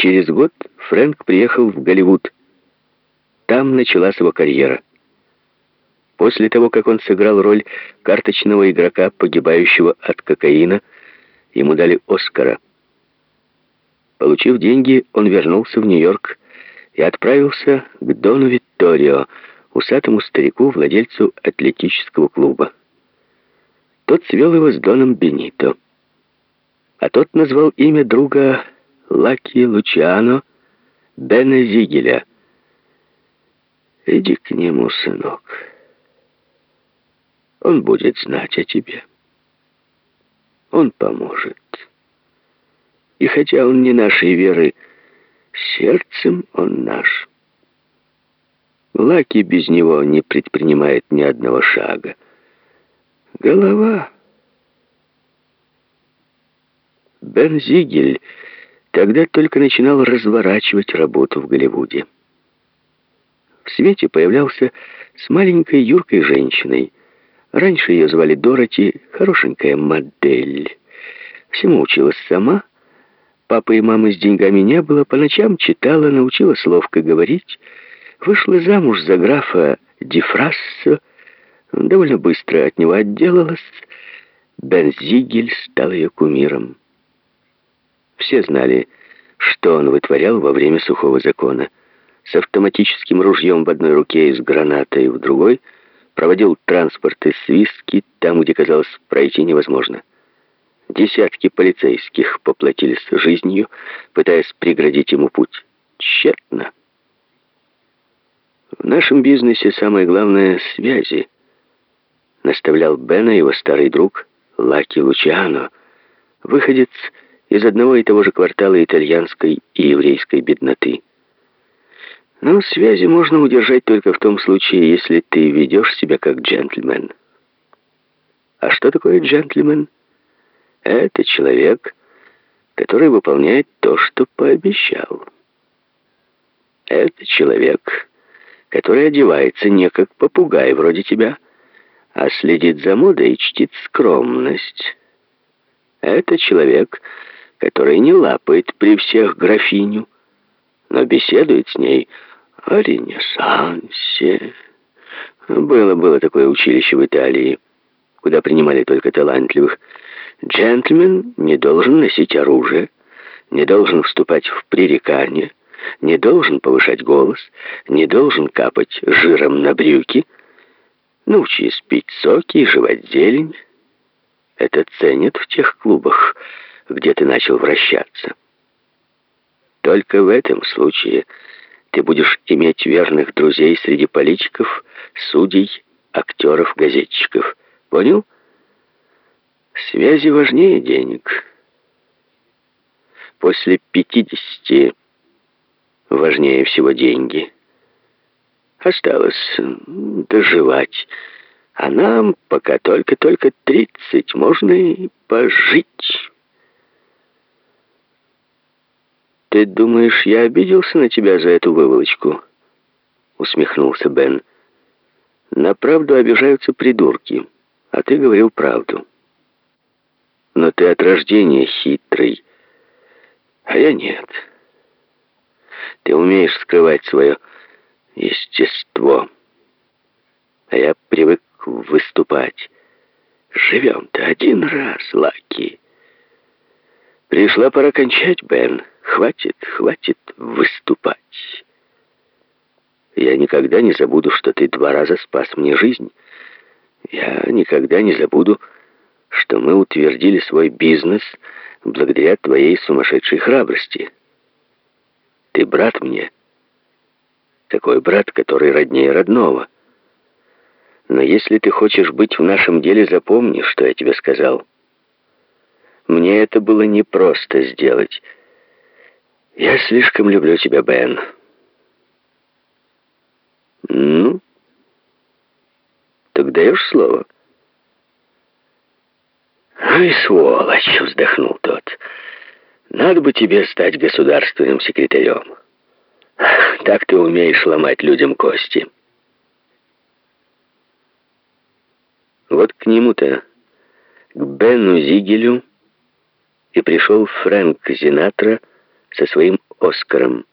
Через год Фрэнк приехал в Голливуд. Там началась его карьера. После того, как он сыграл роль карточного игрока, погибающего от кокаина, ему дали Оскара. Получив деньги, он вернулся в Нью-Йорк и отправился к Дону Витторио, усатому старику, владельцу атлетического клуба. Тот свел его с Доном Бенито. А тот назвал имя друга Лаки Лучиано Бена Зигеля. «Иди к нему, сынок. Он будет знать о тебе. Он поможет. И хотя он не нашей веры, сердцем он наш». Лаки без него не предпринимает ни одного шага. Голова. Бен Зигель тогда только начинал разворачивать работу в Голливуде. В свете появлялся с маленькой юркой женщиной. Раньше ее звали Дороти, хорошенькая модель. Всему училась сама. Папы и мамы с деньгами не было, по ночам читала, научилась ловко говорить, Вышла замуж за графа Дифрассо, довольно быстро от него отделалась. Бензигель стал ее кумиром. Все знали, что он вытворял во время сухого закона. С автоматическим ружьем в одной руке и с гранатой в другой проводил транспорт из свистки там, где, казалось, пройти невозможно. Десятки полицейских поплатились жизнью, пытаясь преградить ему путь. Тщетно. В нашем бизнесе самое главное — связи. Наставлял Бена его старый друг Лаки Лучиано, выходец из одного и того же квартала итальянской и еврейской бедноты. Но связи можно удержать только в том случае, если ты ведешь себя как джентльмен. А что такое джентльмен? Это человек, который выполняет то, что пообещал. Это человек, который одевается не как попугай вроде тебя, а следит за модой и чтит скромность. Это человек, который не лапает при всех графиню, но беседует с ней о Ренессансе. Было-было такое училище в Италии, куда принимали только талантливых. Джентльмен не должен носить оружие, не должен вступать в пререкание, не должен повышать голос, не должен капать жиром на брюки. Научись пить соки и жевать зелень. Это ценят в тех клубах, где ты начал вращаться. Только в этом случае ты будешь иметь верных друзей среди политиков, судей, актеров, газетчиков. Понял? Связи важнее денег. После пятидесяти важнее всего деньги. Осталось доживать. А нам пока только-только тридцать, можно и пожить. «Ты думаешь, я обиделся на тебя за эту выволочку?» Усмехнулся Бен. «На правду обижаются придурки, а ты говорил правду. Но ты от рождения хитрый, а я нет». Ты умеешь скрывать свое естество. А я привык выступать. Живем-то один раз, Лаки. Пришла пора кончать, Бен. Хватит, хватит выступать. Я никогда не забуду, что ты два раза спас мне жизнь. Я никогда не забуду, что мы утвердили свой бизнес благодаря твоей сумасшедшей храбрости. Ты брат мне. Такой брат, который роднее родного. Но если ты хочешь быть в нашем деле, запомни, что я тебе сказал. Мне это было непросто сделать. Я слишком люблю тебя, Бен. Ну, так даешь слово? «Ай, сволочь!» — вздохнул тот. Надо бы тебе стать государственным секретарем. Так ты умеешь ломать людям кости. Вот к нему-то, к Бену Зигелю, и пришел Фрэнк Зинатра со своим Оскаром.